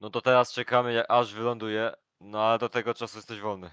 No to teraz czekamy, aż wyląduje. No ale do tego czasu jesteś wolny.